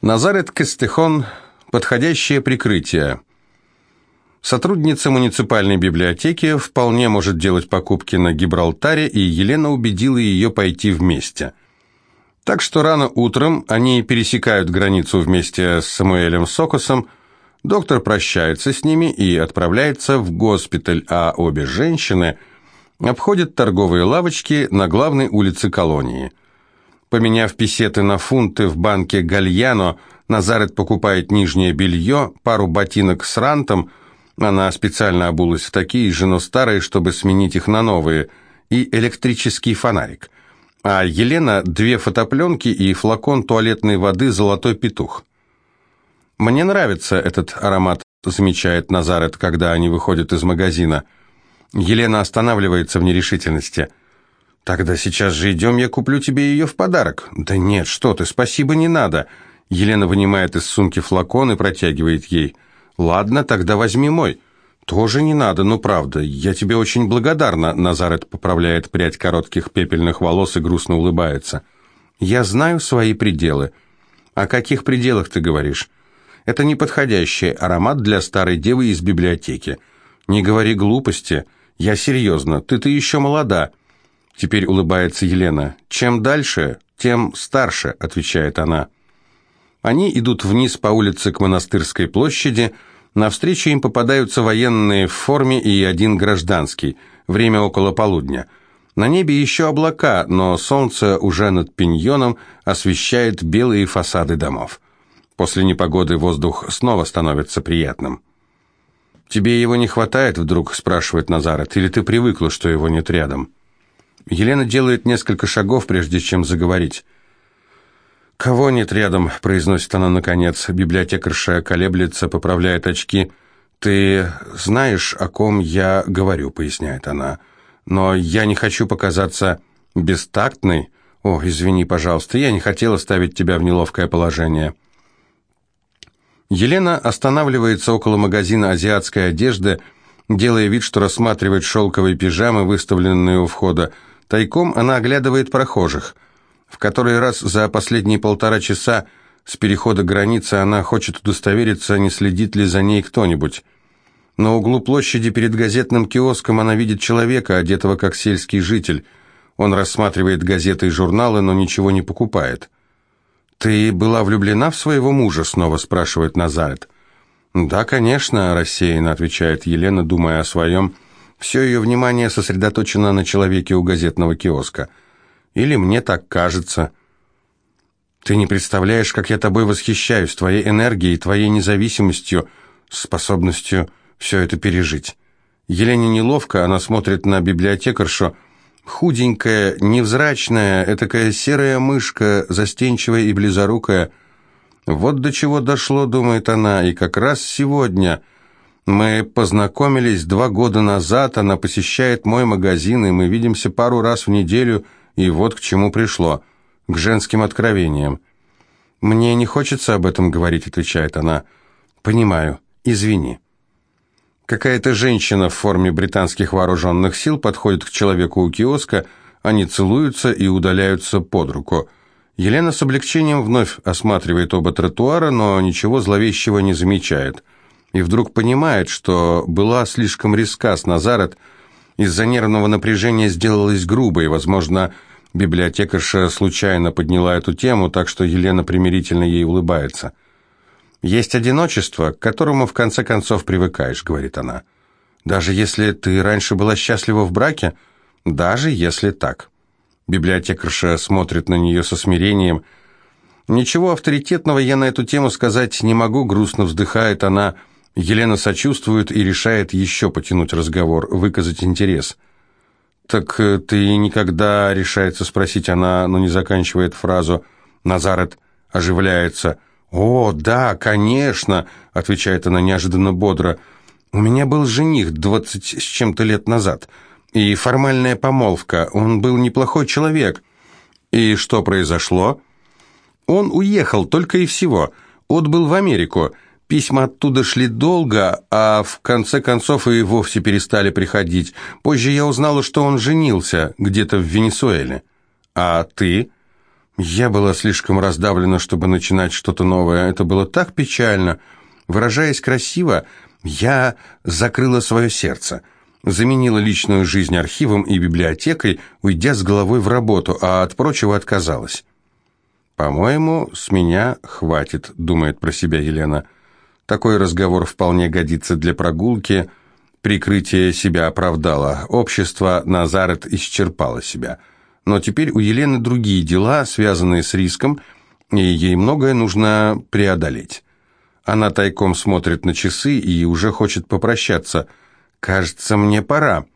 Назарет Кастехон – подходящее прикрытие. Сотрудница муниципальной библиотеки вполне может делать покупки на Гибралтаре, и Елена убедила ее пойти вместе. Так что рано утром они пересекают границу вместе с Самуэлем Сокосом, доктор прощается с ними и отправляется в госпиталь, а обе женщины обходят торговые лавочки на главной улице колонии – Поменяв песеты на фунты в банке «Гальяно», Назарет покупает нижнее белье, пару ботинок с рантом, она специально обулась в такие же, но старые, чтобы сменить их на новые, и электрический фонарик. А Елена – две фотопленки и флакон туалетной воды «Золотой петух». «Мне нравится этот аромат», – замечает Назарет, когда они выходят из магазина. Елена останавливается в нерешительности – «Тогда сейчас же идем, я куплю тебе ее в подарок». «Да нет, что ты, спасибо, не надо». Елена вынимает из сумки флакон и протягивает ей. «Ладно, тогда возьми мой». «Тоже не надо, ну правда, я тебе очень благодарна», Назарет поправляет прядь коротких пепельных волос и грустно улыбается. «Я знаю свои пределы». «О каких пределах ты говоришь?» «Это неподходящий аромат для старой девы из библиотеки». «Не говори глупости. Я серьезно, ты-то еще молода». Теперь улыбается Елена. «Чем дальше, тем старше», — отвечает она. Они идут вниз по улице к Монастырской площади. Навстречу им попадаются военные в форме и один гражданский. Время около полудня. На небе еще облака, но солнце уже над пиньоном освещает белые фасады домов. После непогоды воздух снова становится приятным. «Тебе его не хватает?» — вдруг спрашивает Назарет. «Или ты привыкла, что его нет рядом?» Елена делает несколько шагов, прежде чем заговорить. «Кого нет рядом?» – произносит она наконец. Библиотекарша колеблется, поправляет очки. «Ты знаешь, о ком я говорю?» – поясняет она. «Но я не хочу показаться бестактной. О, извини, пожалуйста, я не хотела ставить тебя в неловкое положение». Елена останавливается около магазина азиатской одежды, делая вид, что рассматривает шелковые пижамы, выставленные у входа. Тайком она оглядывает прохожих. В который раз за последние полтора часа с перехода границы она хочет удостовериться, не следит ли за ней кто-нибудь. На углу площади перед газетным киоском она видит человека, одетого как сельский житель. Он рассматривает газеты и журналы, но ничего не покупает. «Ты была влюблена в своего мужа?» — снова спрашивает Назарет. «Да, конечно», — рассеянно отвечает Елена, думая о своем. Все ее внимание сосредоточено на человеке у газетного киоска. Или мне так кажется. Ты не представляешь, как я тобой восхищаюсь, твоей энергией, твоей независимостью, способностью все это пережить. Елене неловко, она смотрит на библиотекаршу, худенькая, невзрачная, этакая серая мышка, застенчивая и близорукая. Вот до чего дошло, думает она, и как раз сегодня – мы познакомились два года назад, она посещает мой магазин, и мы видимся пару раз в неделю, и вот к чему пришло, к женским откровениям. «Мне не хочется об этом говорить», — отвечает она. «Понимаю. Извини». Какая-то женщина в форме британских вооруженных сил подходит к человеку у киоска, они целуются и удаляются под руку. Елена с облегчением вновь осматривает оба тротуара, но ничего зловещего не замечает и вдруг понимает, что была слишком резка с Назарет, из-за нервного напряжения сделалась грубой, возможно, библиотекарша случайно подняла эту тему, так что Елена примирительно ей улыбается. «Есть одиночество, к которому в конце концов привыкаешь», — говорит она. «Даже если ты раньше была счастлива в браке? Даже если так». Библиотекарша смотрит на нее со смирением. «Ничего авторитетного я на эту тему сказать не могу», — грустно вздыхает она, — Елена сочувствует и решает еще потянуть разговор, выказать интерес. «Так э, ты никогда...» — решается спросить она, но не заканчивает фразу. Назарет оживляется. «О, да, конечно!» — отвечает она неожиданно бодро. «У меня был жених двадцать с чем-то лет назад, и формальная помолвка. Он был неплохой человек». «И что произошло?» «Он уехал, только и всего. Отбыл в Америку». Письма оттуда шли долго, а в конце концов и вовсе перестали приходить. Позже я узнала, что он женился где-то в Венесуэле. А ты? Я была слишком раздавлена, чтобы начинать что-то новое. Это было так печально. Выражаясь красиво, я закрыла свое сердце, заменила личную жизнь архивом и библиотекой, уйдя с головой в работу, а от прочего отказалась. «По-моему, с меня хватит», — думает про себя Елена. Такой разговор вполне годится для прогулки. Прикрытие себя оправдало. Общество Назарет исчерпало себя. Но теперь у Елены другие дела, связанные с риском, и ей многое нужно преодолеть. Она тайком смотрит на часы и уже хочет попрощаться. «Кажется, мне пора.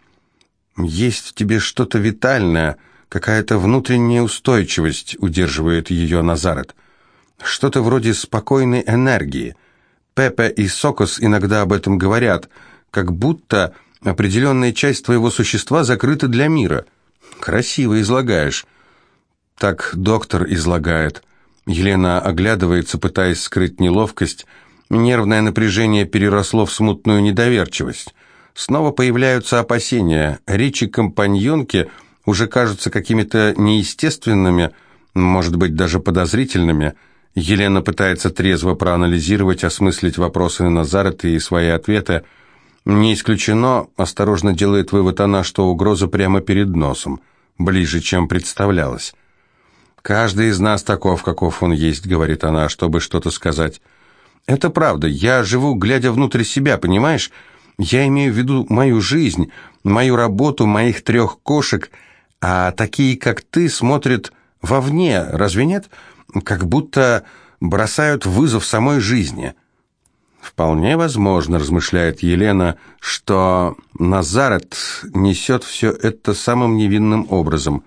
Есть в тебе что-то витальное, какая-то внутренняя устойчивость», — удерживает ее Назарет. «Что-то вроде спокойной энергии. Пепе и Сокос иногда об этом говорят, как будто определенная часть твоего существа закрыта для мира. Красиво излагаешь». Так доктор излагает. Елена оглядывается, пытаясь скрыть неловкость, — Нервное напряжение переросло в смутную недоверчивость. Снова появляются опасения. Речи компаньонки уже кажутся какими-то неестественными, может быть, даже подозрительными. Елена пытается трезво проанализировать, осмыслить вопросы Назарета и свои ответы. Не исключено, осторожно делает вывод она, что угроза прямо перед носом, ближе, чем представлялось. «Каждый из нас таков, каков он есть», — говорит она, чтобы что-то сказать. Это правда. Я живу, глядя внутрь себя, понимаешь? Я имею в виду мою жизнь, мою работу, моих трех кошек, а такие, как ты, смотрят вовне, разве нет? Как будто бросают вызов самой жизни. Вполне возможно, размышляет Елена, что Назарет несет все это самым невинным образом.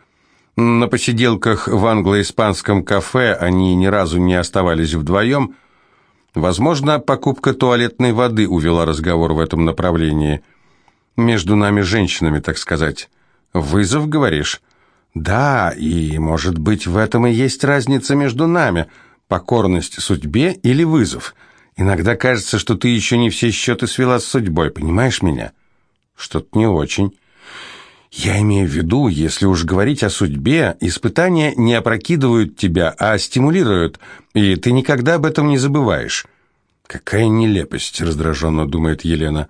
На посиделках в англо-испанском кафе они ни разу не оставались вдвоем, Возможно, покупка туалетной воды увела разговор в этом направлении. Между нами женщинами, так сказать. Вызов, говоришь? Да, и, может быть, в этом и есть разница между нами. Покорность судьбе или вызов. Иногда кажется, что ты еще не все счеты свела с судьбой, понимаешь меня? Что-то не очень. Я имею в виду, если уж говорить о судьбе, испытания не опрокидывают тебя, а стимулируют, и ты никогда об этом не забываешь. Какая нелепость, раздраженно думает Елена.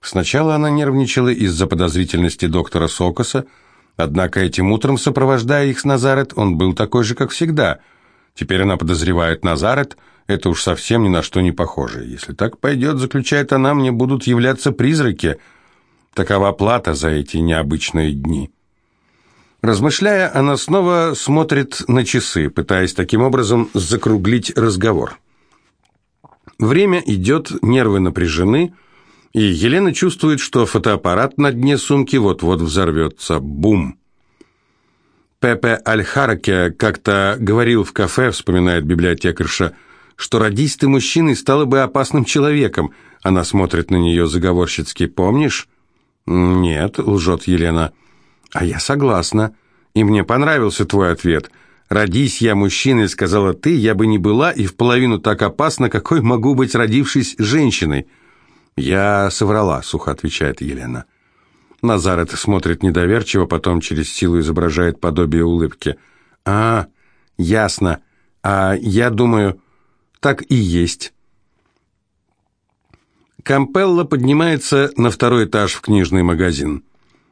Сначала она нервничала из-за подозрительности доктора Сокоса, однако этим утром, сопровождая их с Назарет, он был такой же, как всегда. Теперь она подозревает Назарет, это уж совсем ни на что не похоже. Если так пойдет, заключает она, мне будут являться призраки – Такова плата за эти необычные дни. Размышляя, она снова смотрит на часы, пытаясь таким образом закруглить разговор. Время идет, нервы напряжены, и Елена чувствует, что фотоаппарат на дне сумки вот-вот взорвется. Бум! Пепе Аль-Хараке как-то говорил в кафе, вспоминает библиотекарша, что родись ты мужчиной, стала бы опасным человеком. Она смотрит на нее заговорщицки. «Помнишь?» «Нет», — лжет Елена. «А я согласна. И мне понравился твой ответ. Родись я мужчиной, сказала ты, я бы не была и в половину так опасна, какой могу быть, родившись женщиной». «Я соврала», — сухо отвечает Елена. Назарет смотрит недоверчиво, потом через силу изображает подобие улыбки. «А, ясно. А я думаю, так и есть». Кампелла поднимается на второй этаж в книжный магазин.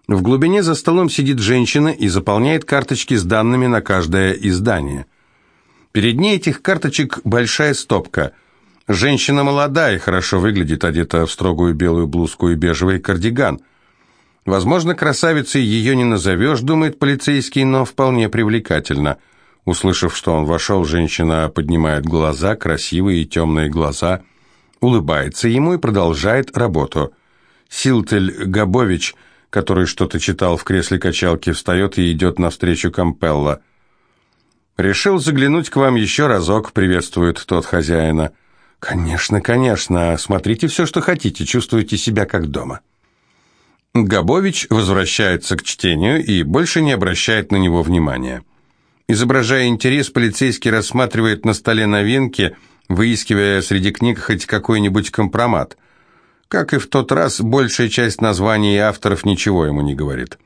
В глубине за столом сидит женщина и заполняет карточки с данными на каждое издание. Перед ней этих карточек большая стопка. Женщина молодая и хорошо выглядит, одета в строгую белую блузку и бежевый кардиган. Возможно, красавицей ее не назовешь, думает полицейский, но вполне привлекательно. Услышав, что он вошел, женщина поднимает глаза, красивые и темные глаза – улыбается ему и продолжает работу. Силтель Габович, который что-то читал в кресле качалки, встает и идет навстречу Кампелла. «Решил заглянуть к вам еще разок», — приветствует тот хозяина. «Конечно, конечно. Смотрите все, что хотите. Чувствуйте себя как дома». Габович возвращается к чтению и больше не обращает на него внимания. Изображая интерес, полицейский рассматривает на столе новинки — выискивая среди книг хоть какой-нибудь компромат. Как и в тот раз, большая часть названий и авторов ничего ему не говорит.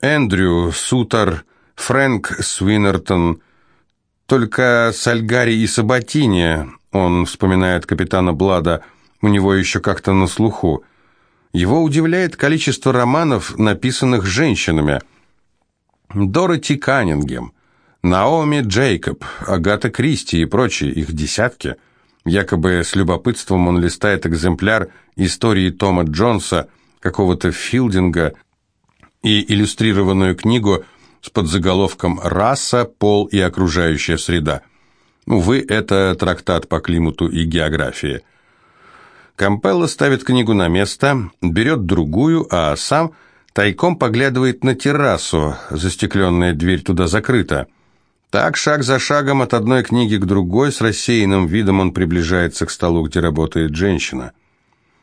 Эндрю Сутер, Фрэнк Свинертон, Только Сальгари и Сабатини, он вспоминает капитана Блада, у него еще как-то на слуху. Его удивляет количество романов, написанных женщинами. Дороти Каннингем, Наоми Джейкоб, Агата Кристи и прочие, их десятки. Якобы с любопытством он листает экземпляр истории Тома Джонса, какого-то Филдинга и иллюстрированную книгу с подзаголовком «Раса, пол и окружающая среда». Увы, это трактат по климату и географии. Кампелло ставит книгу на место, берет другую, а сам тайком поглядывает на террасу, застекленная дверь туда закрыта. Так, шаг за шагом от одной книги к другой, с рассеянным видом он приближается к столу, где работает женщина.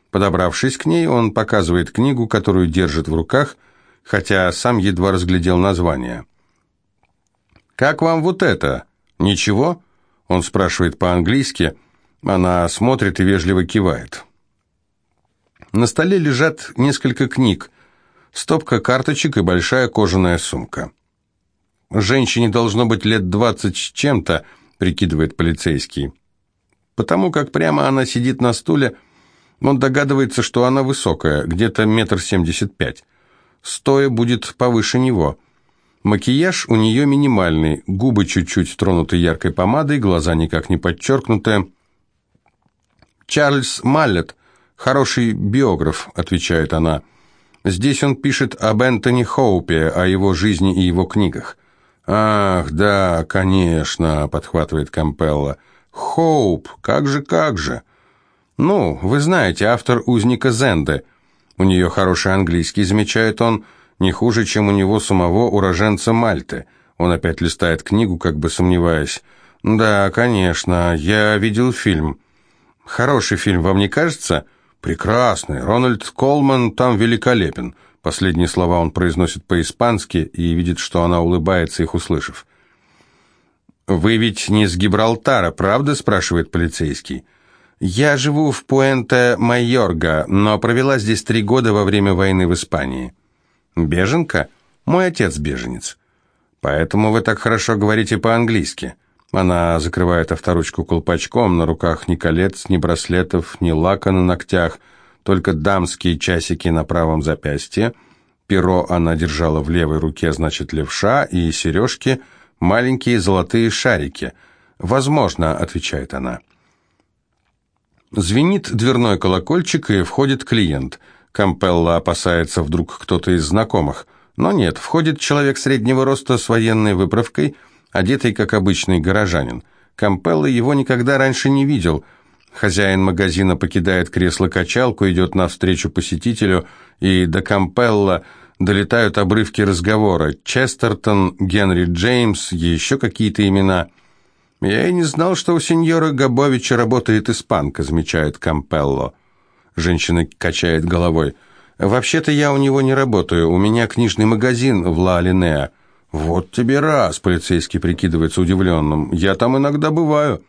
Подобравшись к ней, он показывает книгу, которую держит в руках, хотя сам едва разглядел название. «Как вам вот это? Ничего?» Он спрашивает по-английски. Она смотрит и вежливо кивает. На столе лежат несколько книг, стопка карточек и большая кожаная сумка. Женщине должно быть лет двадцать с чем-то, прикидывает полицейский. Потому как прямо она сидит на стуле, он догадывается, что она высокая, где-то метр семьдесят пять. Стоя будет повыше него. Макияж у нее минимальный, губы чуть-чуть тронуты яркой помадой, глаза никак не подчеркнуты. «Чарльз Маллет, хороший биограф», — отвечает она. «Здесь он пишет об Энтони Хоупе, о его жизни и его книгах. «Ах, да, конечно», — подхватывает Кампелла. «Хоуп, как же, как же». «Ну, вы знаете, автор «Узника Зенды». У нее хороший английский, замечает он, не хуже, чем у него самого уроженца Мальты. Он опять листает книгу, как бы сомневаясь. «Да, конечно, я видел фильм». «Хороший фильм, вам не кажется?» «Прекрасный. Рональд Колман там великолепен. Последние слова он произносит по-испански и видит, что она улыбается, их услышав. «Вы ведь не с Гибралтара, правда?» – спрашивает полицейский. «Я живу в Пуэнте-Майорга, но провела здесь три года во время войны в Испании». «Беженка? Мой отец беженец». «Поэтому вы так хорошо говорите по-английски». Она закрывает авторучку колпачком, на руках ни колец, ни браслетов, ни лака на ногтях – только дамские часики на правом запястье, перо она держала в левой руке, значит, левша, и сережки – маленькие золотые шарики. «Возможно», – отвечает она. Звенит дверной колокольчик, и входит клиент. Кампелла опасается вдруг кто-то из знакомых. Но нет, входит человек среднего роста с военной выправкой, одетый как обычный горожанин. Кампелла его никогда раньше не видел – Хозяин магазина покидает кресло-качалку, идет навстречу посетителю, и до Кампелла долетают обрывки разговора. Честертон, Генри Джеймс, еще какие-то имена. «Я и не знал, что у сеньора Габовича работает испанка», замечает Кампелло. Женщина качает головой. «Вообще-то я у него не работаю, у меня книжный магазин в Ла-Алинеа». «Вот тебе раз», полицейский прикидывается удивленным. «Я там иногда бываю».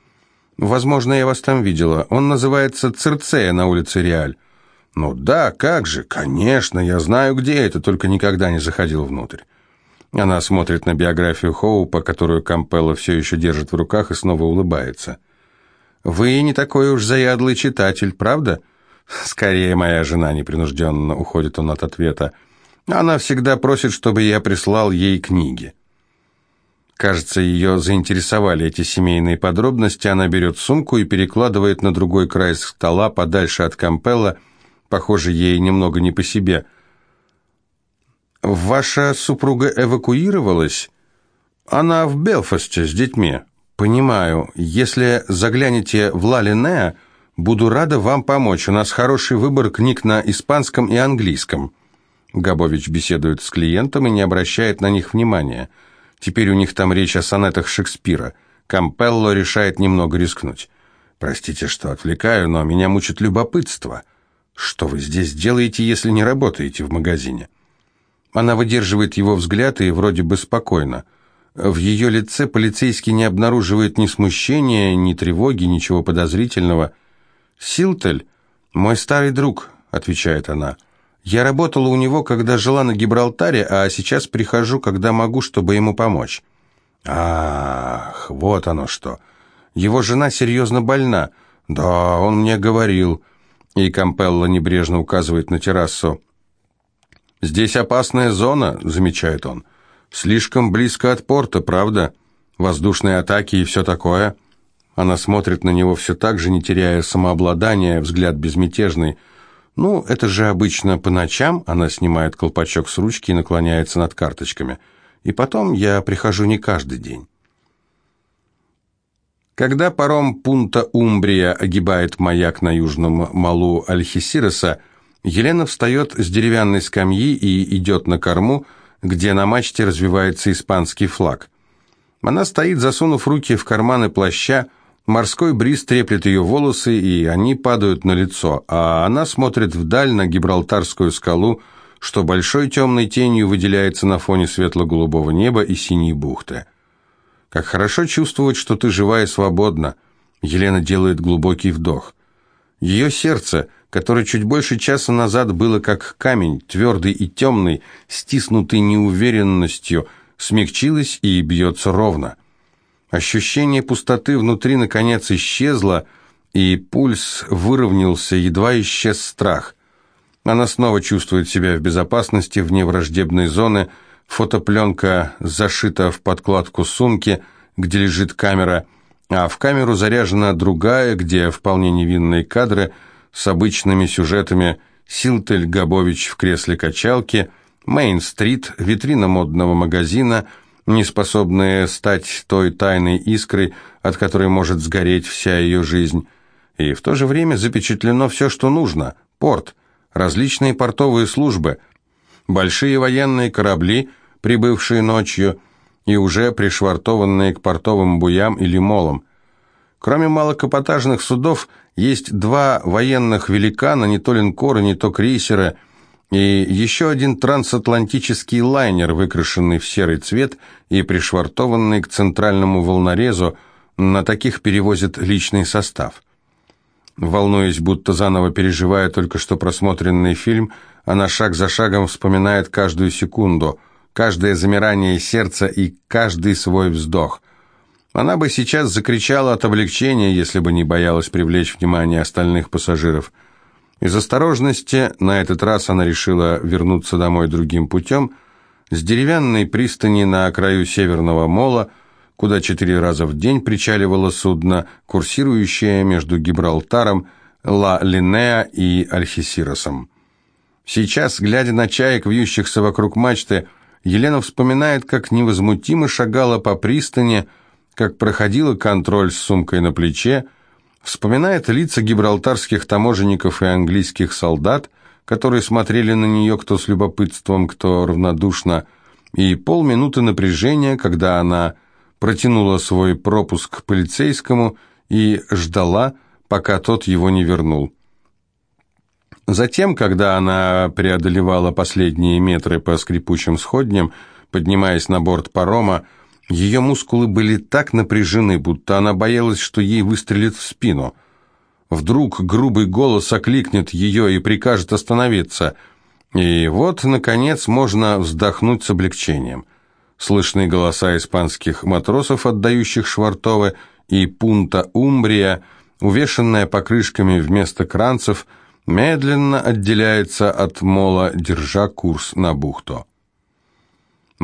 Возможно, я вас там видела. Он называется Цирцея на улице Реаль. Ну да, как же, конечно, я знаю, где это, только никогда не заходил внутрь. Она смотрит на биографию Хоупа, которую Кампелло все еще держит в руках, и снова улыбается. «Вы не такой уж заядлый читатель, правда?» «Скорее, моя жена непринужденно», — уходит он от ответа. «Она всегда просит, чтобы я прислал ей книги». Кажется, ее заинтересовали эти семейные подробности. Она берет сумку и перекладывает на другой край стола, подальше от Кампелла. Похоже, ей немного не по себе. «Ваша супруга эвакуировалась?» «Она в Белфасте с детьми». «Понимаю. Если заглянете в Ла буду рада вам помочь. У нас хороший выбор книг на испанском и английском». Габович беседует с клиентом и не обращает на них внимания. Теперь у них там речь о сонетах Шекспира. Кампелло решает немного рискнуть. «Простите, что отвлекаю, но меня мучит любопытство. Что вы здесь делаете, если не работаете в магазине?» Она выдерживает его взгляд и вроде бы спокойно. В ее лице полицейский не обнаруживает ни смущения, ни тревоги, ничего подозрительного. «Силтель, мой старый друг», — отвечает она, — я работала у него, когда жила на Гибралтаре, а сейчас прихожу, когда могу, чтобы ему помочь. Ах, вот оно что. Его жена серьезно больна. Да, он мне говорил. И Кампелло небрежно указывает на террасу. «Здесь опасная зона», — замечает он. «Слишком близко от порта, правда? Воздушные атаки и все такое». Она смотрит на него все так же, не теряя самообладания, взгляд безмятежный. «Ну, это же обычно по ночам», — она снимает колпачок с ручки и наклоняется над карточками. «И потом я прихожу не каждый день». Когда паром Пунта Умбрия огибает маяк на южном малу Альхисироса, Елена встает с деревянной скамьи и идет на корму, где на мачте развивается испанский флаг. Она стоит, засунув руки в карманы плаща, морской бриз треплет ее волосы, и они падают на лицо, а она смотрит вдаль на Гибралтарскую скалу, что большой темной тенью выделяется на фоне светло-голубого неба и синей бухты. Как хорошо чувствовать, что ты жива и свободна. Елена делает глубокий вдох. Ее сердце, которое чуть больше часа назад было как камень, твердый и темный, стиснутый неуверенностью, смягчилось и бьется ровно. Ощущение пустоты внутри наконец исчезло, и пульс выровнялся, едва исчез страх. Она снова чувствует себя в безопасности вне враждебной зоны, Фотопленка зашита в подкладку сумки, где лежит камера, а в камеру заряжена другая, где вполне невинные кадры с обычными сюжетами Силтель Габович в кресле качалки, Мейн-стрит, витрина модного магазина, неспособная стать той тайной искрой, от которой может сгореть вся ее жизнь. И в то же время запечатлено все, что нужно. Порт, различные портовые службы – большие военные корабли, прибывшие ночью, и уже пришвартованные к портовым буям или молам. Кроме малокапотажных судов, есть два военных великана, не то линкора, не то крейсера, и еще один трансатлантический лайнер, выкрашенный в серый цвет и пришвартованный к центральному волнорезу, на таких перевозит личный состав. Волнуясь, будто заново переживая только что просмотренный фильм, она шаг за шагом вспоминает каждую секунду, каждое замирание сердца и каждый свой вздох. Она бы сейчас закричала от облегчения, если бы не боялась привлечь внимание остальных пассажиров. Из осторожности на этот раз она решила вернуться домой другим путем, с деревянной пристани на краю Северного мола – куда четыре раза в день причаливало судно, курсирующее между Гибралтаром, Ла-Линеа и Альхисиросом. Сейчас, глядя на чаек, вьющихся вокруг мачты, Елена вспоминает, как невозмутимо шагала по пристани, как проходила контроль с сумкой на плече, вспоминает лица гибралтарских таможенников и английских солдат, которые смотрели на нее кто с любопытством, кто равнодушно, и полминуты напряжения, когда она протянула свой пропуск к полицейскому и ждала, пока тот его не вернул. Затем, когда она преодолевала последние метры по скрипучим сходням, поднимаясь на борт парома, ее мускулы были так напряжены, будто она боялась, что ей выстрелит в спину. Вдруг грубый голос окликнет ее и прикажет остановиться. И вот, наконец, можно вздохнуть с облегчением. Слышны голоса испанских матросов, отдающих швартовы, и пунта Умбрия, увешанная покрышками вместо кранцев, медленно отделяется от мола, держа курс на бухту.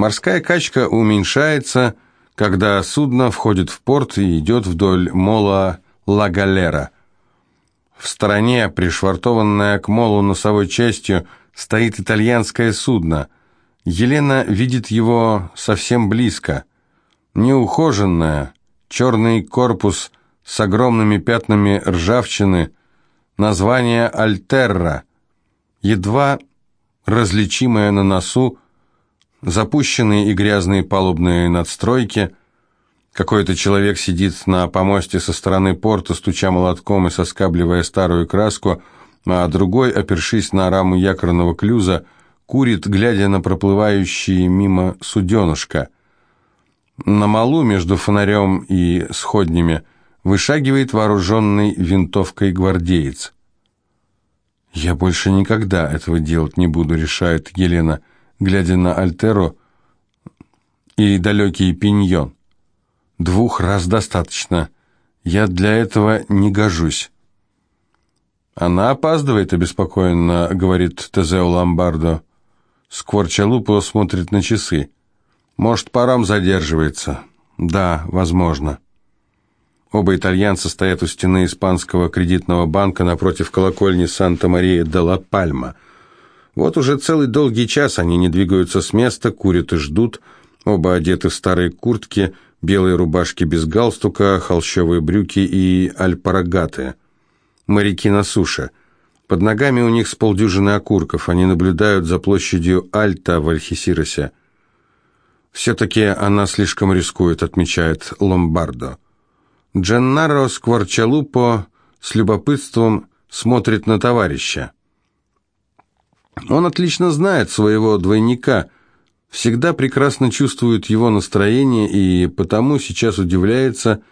Морская качка уменьшается, когда судно входит в порт и идет вдоль мола Ла Галера. В стороне, пришвартованная к молу носовой частью, стоит итальянское судно – Елена видит его совсем близко. Неухоженное, черный корпус с огромными пятнами ржавчины, название «Альтерра», едва различимое на носу, запущенные и грязные палубные надстройки. Какой-то человек сидит на помосте со стороны порта, стуча молотком и соскабливая старую краску, а другой, опершись на раму якорного клюза, курит, глядя на проплывающие мимо суденышко. На малу между фонарем и сходнями вышагивает вооруженный винтовкой гвардеец. «Я больше никогда этого делать не буду», — решает Елена, глядя на Альтеро и далекий пиньон. Двух раз достаточно. Я для этого не гожусь. Она опаздывает, обеспокоенно говорит Тезео Ломбардо. Скворчалупо смотрит на часы. Может, паром задерживается? Да, возможно. Оба итальянца стоят у стены испанского кредитного банка напротив колокольни Санта-Мария-де-ла-Пальма. Вот уже целый долгий час они не двигаются с места, курят и ждут. Оба одеты в старые куртки, белые рубашки без галстука, холщовые брюки и альпарагаты. Моряки на суше. Под ногами у них с полдюжины окурков. Они наблюдают за площадью Альта в Альхисиросе. «Все-таки она слишком рискует», — отмечает Ломбардо. Дженнаро Скворчалупо с любопытством смотрит на товарища. Он отлично знает своего двойника, всегда прекрасно чувствует его настроение и потому сейчас удивляется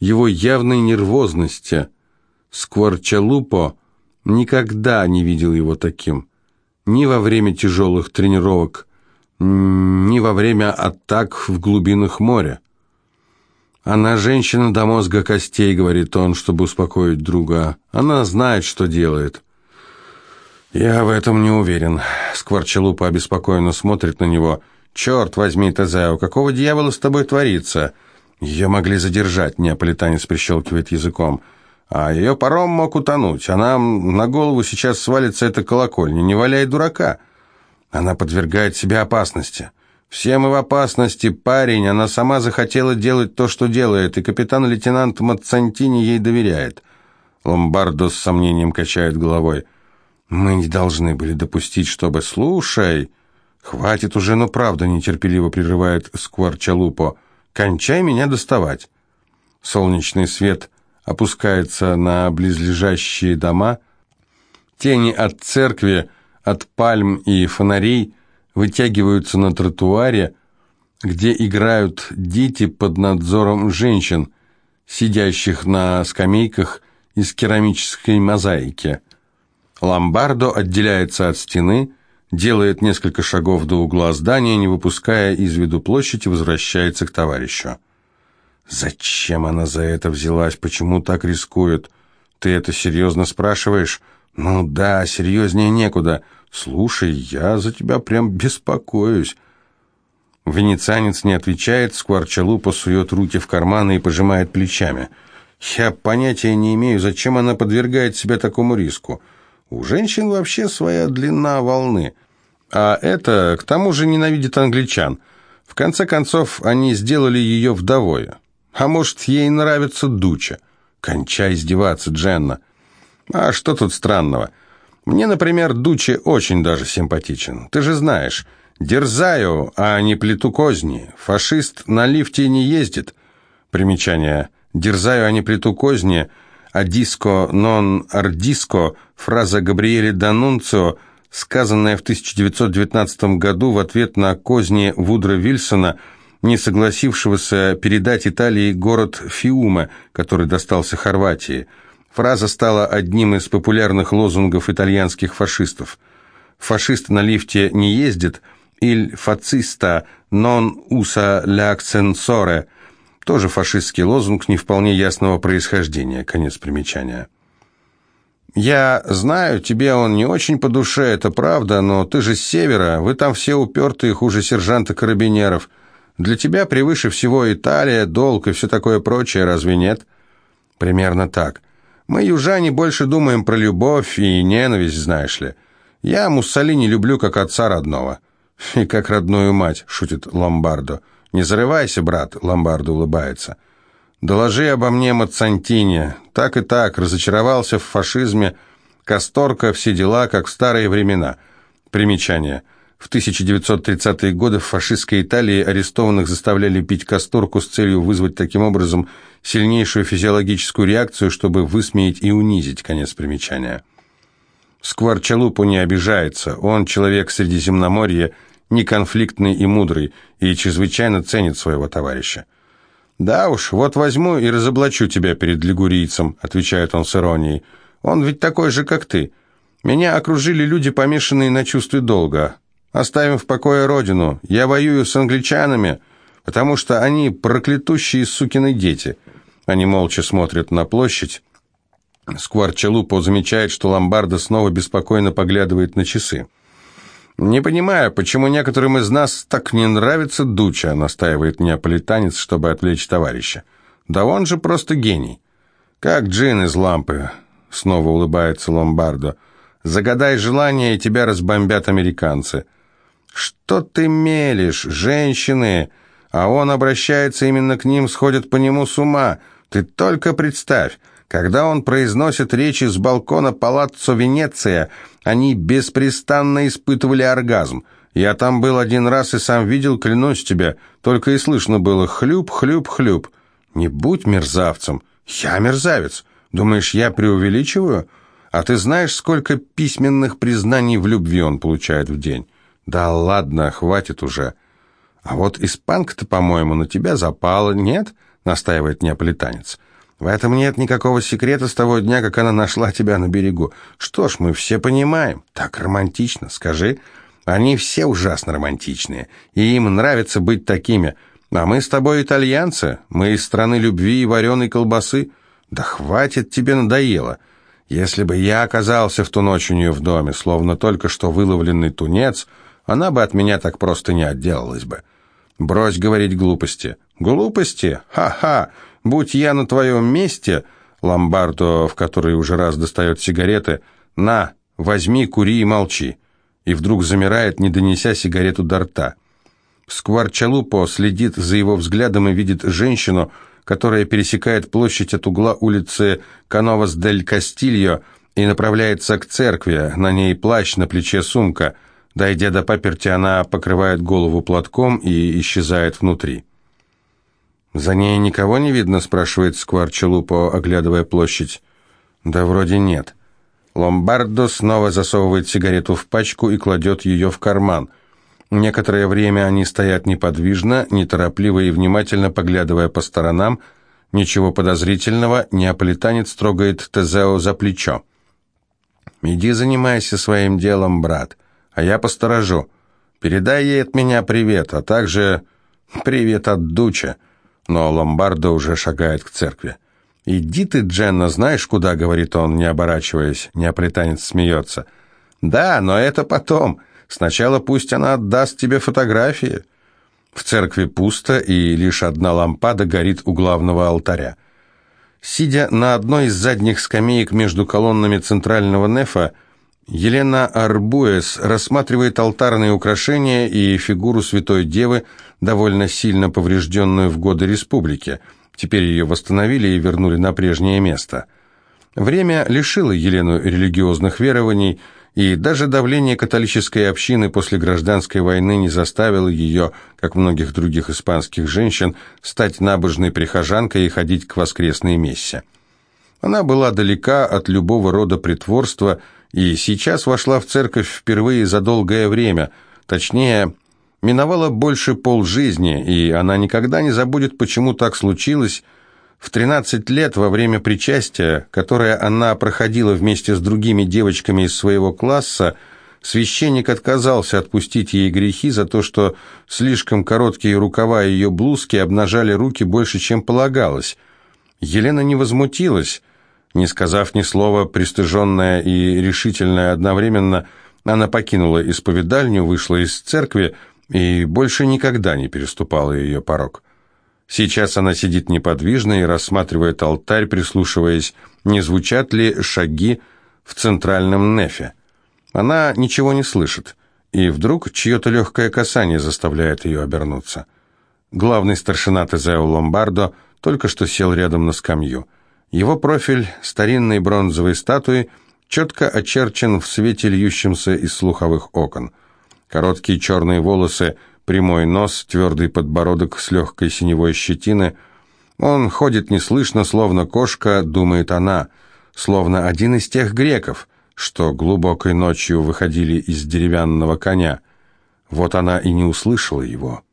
его явной нервозности. Скворчалупо никогда не видел его таким. Ни во время тяжелых тренировок, ни во время атак в глубинах моря. «Она женщина до мозга костей», — говорит он, чтобы успокоить друга. «Она знает, что делает». «Я в этом не уверен». Скворчелупа обеспокоенно смотрит на него. «Черт возьми, Тезео, какого дьявола с тобой творится?» «Ее могли задержать», — неаполитанец прищелкивает языком. «А ее паром мог утонуть. Она на голову сейчас свалится эта колокольня. Не валяй дурака. Она подвергает себя опасности». «Все мы в опасности, парень. Она сама захотела делать то, что делает, и капитан-лейтенант Мацантини ей доверяет». Ломбардо с сомнением качает головой. «Мы не должны были допустить, чтобы...» «Слушай!» «Хватит уже, но правда», — нетерпеливо прерывает Скварчалупо. «Кончай меня доставать». Солнечный свет опускается на близлежащие дома. Тени от церкви, от пальм и фонарей вытягиваются на тротуаре, где играют дети под надзором женщин, сидящих на скамейках из керамической мозаики. Ломбардо отделяется от стены, делает несколько шагов до угла здания, не выпуская из виду площадь возвращается к товарищу. «Зачем она за это взялась? Почему так рискует? Ты это серьезно спрашиваешь?» «Ну да, серьезнее некуда. «Слушай, я за тебя прям беспокоюсь». Венецианец не отвечает, Скворчалупа сует руки в карманы и пожимает плечами. «Я понятия не имею, зачем она подвергает себя такому риску. У женщин вообще своя длина волны. А это, к тому же, ненавидит англичан. В конце концов, они сделали ее вдовой. А может, ей нравится Дуча? Кончай издеваться, Дженна. А что тут странного?» Мне, например, Дучи очень даже симпатичен. Ты же знаешь, дерзаю, а не плету козни. Фашист на лифте не ездит. Примечание. Дерзаю, а не плету козни, а диско нон ардиско, фраза Габриэля Данунцио, сказанная в 1919 году в ответ на козни Вудра Вильсона, не согласившегося передать Италии город Фиуме, который достался Хорватии – Фраза стала одним из популярных лозунгов итальянских фашистов. «Фашист на лифте не ездит», «Il fascista non usa l'ascensore» тоже фашистский лозунг не вполне ясного происхождения. Конец примечания. «Я знаю, тебе он не очень по душе, это правда, но ты же с севера, вы там все упертые хуже сержанта карабинеров. Для тебя превыше всего Италия, долг и все такое прочее, разве нет?» «Примерно так. Мы, южане, больше думаем про любовь и ненависть, знаешь ли. Я Муссолини люблю как отца родного. И как родную мать, шутит Ломбардо. Не зарывайся, брат, Ломбардо улыбается. Доложи обо мне Мацантине. Так и так, разочаровался в фашизме. Касторка, все дела, как в старые времена. Примечание – в 1930-е годы в фашистской Италии арестованных заставляли пить касторку с целью вызвать таким образом сильнейшую физиологическую реакцию, чтобы высмеять и унизить. Конец примечания. Скворчалупу не обижается. Он человек Средиземноморья, неконфликтный и мудрый, и чрезвычайно ценит своего товарища. «Да уж, вот возьму и разоблачу тебя перед лигурийцем», — отвечает он с иронией. «Он ведь такой же, как ты. Меня окружили люди, помешанные на чувстве долга. Оставим в покое родину. Я воюю с англичанами. потому что они проклятущие сукины дети. Они молча смотрят на площадь. Скварчалупо замечает, что Ломбардо снова беспокойно поглядывает на часы. «Не понимаю, почему некоторым из нас так не нравится Дуча», настаивает неаполитанец, чтобы отвлечь товарища. «Да он же просто гений». «Как джин из лампы», — снова улыбается Ломбардо. «Загадай желание, и тебя разбомбят американцы». «Что ты мелешь, женщины?» А он обращается именно к ним, сходят по нему с ума. Ты только представь, когда он произносит речи с балкона Палаццо Венеция, они беспрестанно испытывали оргазм. Я там был один раз и сам видел, клянусь тебе, только и слышно было хлюп, хлюп, хлюп. Не будь мерзавцем. Я мерзавец. Думаешь, я преувеличиваю? А ты знаешь, сколько письменных признаний в любви он получает в день? Да ладно, хватит уже. А вот испанка-то, по-моему, на тебя запала, нет? Настаивает неаполитанец. В этом нет никакого секрета с того дня, как она нашла тебя на берегу. Что ж, мы все понимаем. Так романтично, скажи. Они все ужасно романтичные, и им нравится быть такими. А мы с тобой итальянцы, мы из страны любви и вареной колбасы. Да хватит, тебе надоело. Если бы я оказался в ту ночь у нее в доме, словно только что выловленный тунец, она бы от меня так просто не отделалась бы. Брось говорить глупости. Глупости? Ха-ха! Будь я на твоем месте, Ломбардо, в который уже раз достает сигареты, на, возьми, кури и молчи. И вдруг замирает, не донеся сигарету до рта. Скварчалупо следит за его взглядом и видит женщину, которая пересекает площадь от угла улицы Кановас-дель-Кастильо и направляется к церкви. На ней плащ, на плече сумка – Дойдя до паперти, она покрывает голову платком и исчезает внутри. «За ней никого не видно?» – спрашивает Скварчелупо, оглядывая площадь. «Да вроде нет». Ломбардо снова засовывает сигарету в пачку и кладет ее в карман. Некоторое время они стоят неподвижно, неторопливо и внимательно поглядывая по сторонам. Ничего подозрительного, неаполитанец трогает Тезео за плечо. «Иди занимайся своим делом, брат» а я посторожу. Передай ей от меня привет, а также привет от Дуча». Но Ломбардо уже шагает к церкви. «Иди ты, Дженна, знаешь куда?» — говорит он, не оборачиваясь. Неаполитанец смеется. «Да, но это потом. Сначала пусть она отдаст тебе фотографии». В церкви пусто, и лишь одна лампада горит у главного алтаря. Сидя на одной из задних скамеек между колоннами центрального нефа, Елена Арбуэс рассматривает алтарные украшения и фигуру Святой Девы, довольно сильно поврежденную в годы республики. Теперь ее восстановили и вернули на прежнее место. Время лишило Елену религиозных верований, и даже давление католической общины после гражданской войны не заставило ее, как многих других испанских женщин, стать набожной прихожанкой и ходить к воскресной мессе. Она была далека от любого рода притворства – и сейчас вошла в церковь впервые за долгое время, точнее, миновало больше полжизни, и она никогда не забудет, почему так случилось. В 13 лет во время причастия, которое она проходила вместе с другими девочками из своего класса, священник отказался отпустить ей грехи за то, что слишком короткие рукава ее блузки обнажали руки больше, чем полагалось. Елена не возмутилась, не сказав ни слова, пристыженная и решительная одновременно, она покинула исповедальню, вышла из церкви и больше никогда не переступала ее порог. Сейчас она сидит неподвижно и рассматривает алтарь, прислушиваясь, не звучат ли шаги в центральном нефе. Она ничего не слышит, и вдруг чье-то легкое касание заставляет ее обернуться. Главный старшина Тезео Ломбардо только что сел рядом на скамью. Его профиль старинной бронзовой статуи четко очерчен в свете льющемся из слуховых окон. Короткие черные волосы, прямой нос, твердый подбородок с легкой синевой щетины. Он ходит неслышно, словно кошка, думает она, словно один из тех греков, что глубокой ночью выходили из деревянного коня. Вот она и не услышала его.